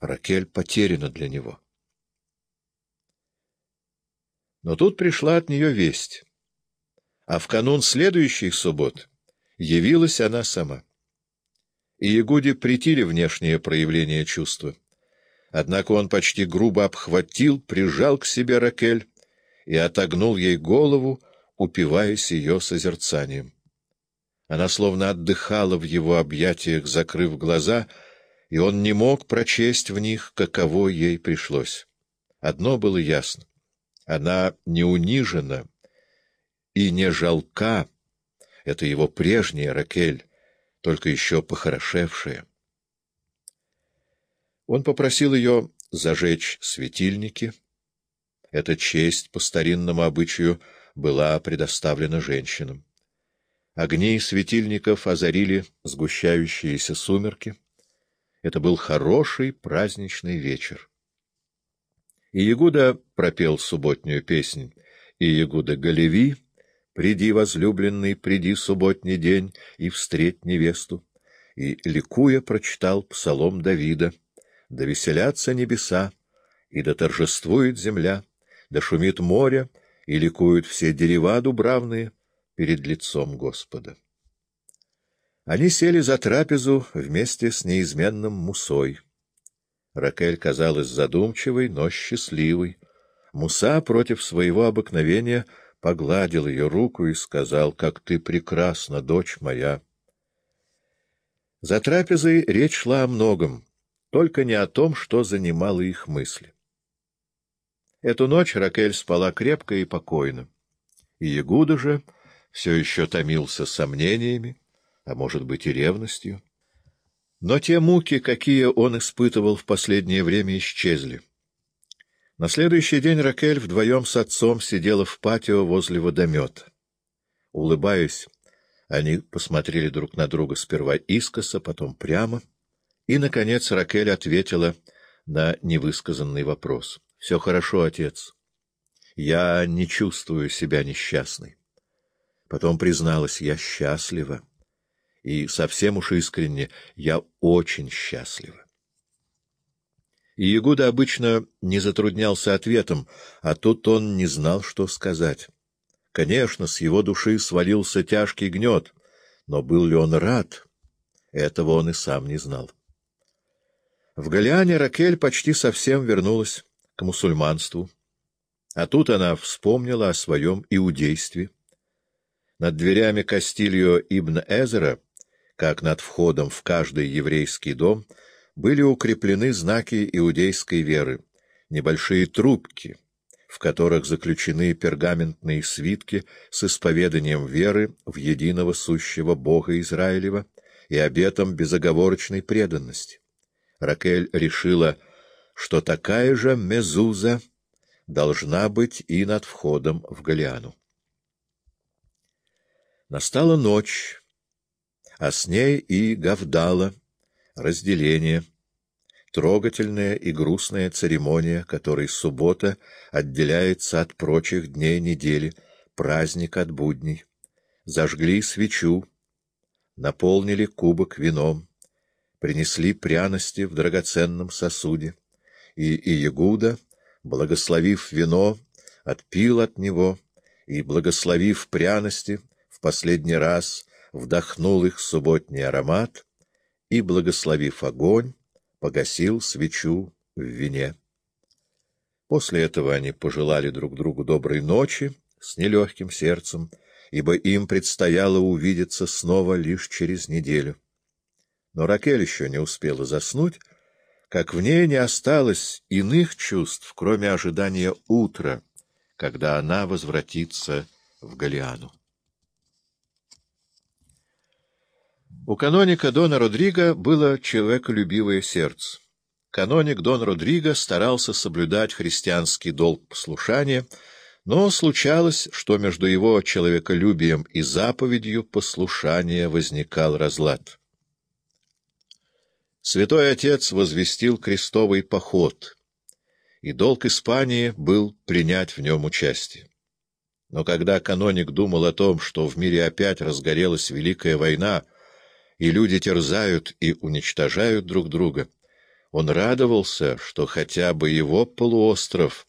Ракель потеряна для него. Но тут пришла от нее весть, а в канун следующей суббот явилась она сама. И Ягуде притили внешние проявления чувства. Однако он почти грубо обхватил, прижал к себе Ракель и отогнул ей голову, упиваясь ее созерцанием. Она словно отдыхала в его объятиях, закрыв глаза, и он не мог прочесть в них, каково ей пришлось. Одно было ясно — она не унижена и не жалка, это его прежняя Ракель, только еще похорошевшая. Он попросил ее зажечь светильники. Эта честь по старинному обычаю была предоставлена женщинам. Огни светильников озарили сгущающиеся сумерки. Это был хороший праздничный вечер. И Ягуда пропел субботнюю песнь, и Ягуда Галеви, «Приди, возлюбленный, приди субботний день и встреть невесту», и, ликуя, прочитал псалом Давида, «Да веселятся небеса, и да торжествует земля, да шумит море, и ликуют все дерева дубравные, перед лицом Господа. Они сели за трапезу вместе с неизменным Мусой. Ракель казалась задумчивой, но счастливой. Муса против своего обыкновения погладил ее руку и сказал, «Как ты прекрасна, дочь моя!» За трапезой речь шла о многом, только не о том, что занимало их мысли. Эту ночь Ракель спала крепко и покойно. И Ягуда же все еще томился сомнениями, а может быть и ревностью. Но те муки, какие он испытывал в последнее время, исчезли. На следующий день Ракель вдвоем с отцом сидела в патио возле водомета. Улыбаясь, они посмотрели друг на друга сперва искоса, потом прямо, и, наконец, Ракель ответила на невысказанный вопрос. — Все хорошо, отец. Я не чувствую себя несчастной. Потом призналась, я счастлива. И совсем уж искренне, я очень счастлива. И Ягуда обычно не затруднялся ответом, а тут он не знал, что сказать. Конечно, с его души свалился тяжкий гнет, но был ли он рад? Этого он и сам не знал. В Галиане Ракель почти совсем вернулась к мусульманству, а тут она вспомнила о своем иудействе. Над дверями Кастильо Ибн Эзера, как над входом в каждый еврейский дом, были укреплены знаки иудейской веры, небольшие трубки, в которых заключены пергаментные свитки с исповеданием веры в единого сущего Бога Израилева и обетом безоговорочной преданности. Ракель решила, что такая же мезуза должна быть и над входом в Галиану. Настала ночь, а с ней и Гавдала, разделение, трогательная и грустная церемония, которой суббота отделяется от прочих дней недели, праздник от будней. Зажгли свечу, наполнили кубок вином, принесли пряности в драгоценном сосуде, и Иегуда, благословив вино, отпил от него и, благословив пряности, в последний раз вдохнул их субботний аромат и, благословив огонь, погасил свечу в вине. После этого они пожелали друг другу доброй ночи с нелегким сердцем, ибо им предстояло увидеться снова лишь через неделю. Но Ракель еще не успела заснуть, как в ней не осталось иных чувств, кроме ожидания утра, когда она возвратится в Галиану. У каноника Дона Родриго было человеколюбивое сердце. Каноник Дон Родриго старался соблюдать христианский долг послушания, но случалось, что между его человеколюбием и заповедью послушания возникал разлад. Святой Отец возвестил крестовый поход, и долг Испании был принять в нем участие. Но когда каноник думал о том, что в мире опять разгорелась Великая война, и люди терзают и уничтожают друг друга, Он радовался, что хотя бы его полуостров